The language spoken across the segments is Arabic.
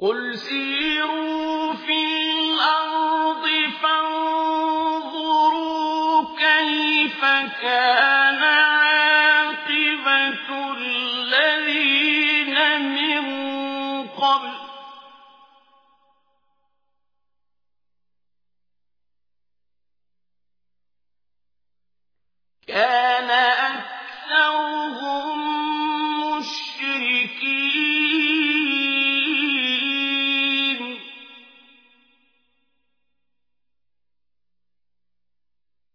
قل سيروا في الأرض فانظروا كيف كان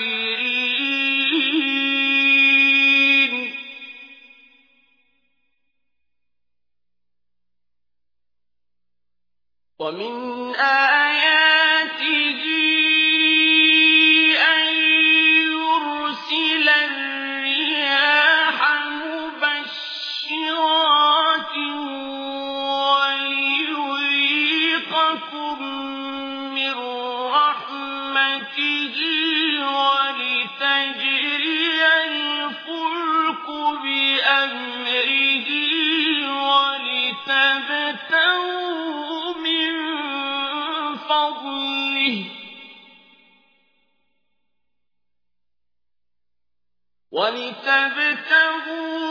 الكافرين. ومن آياته أن يرسل الرياح مبشرات ويذيقكم من رحمته. ولتبتغوا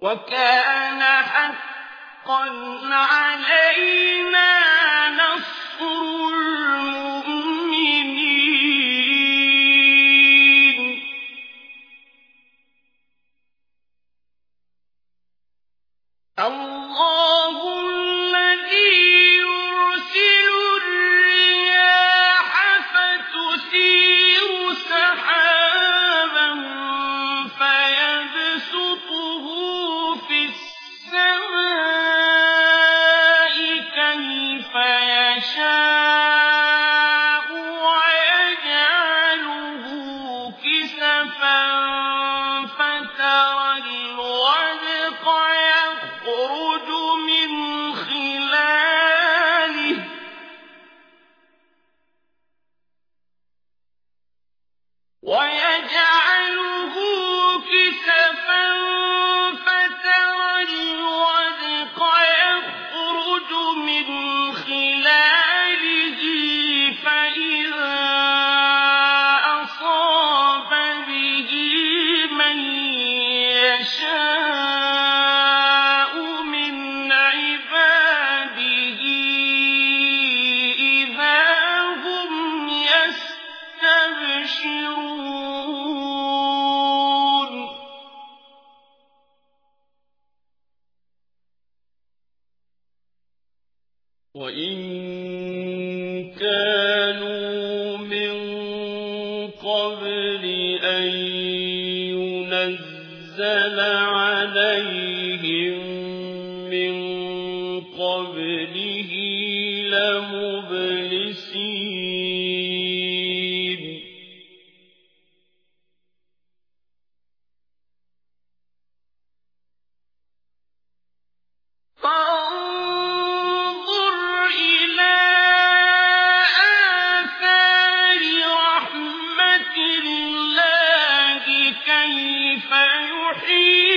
وكان حقا علينا نصر خاشعون وإن كانوا من قبل أن ينزل عليهم من قَبْلِ إن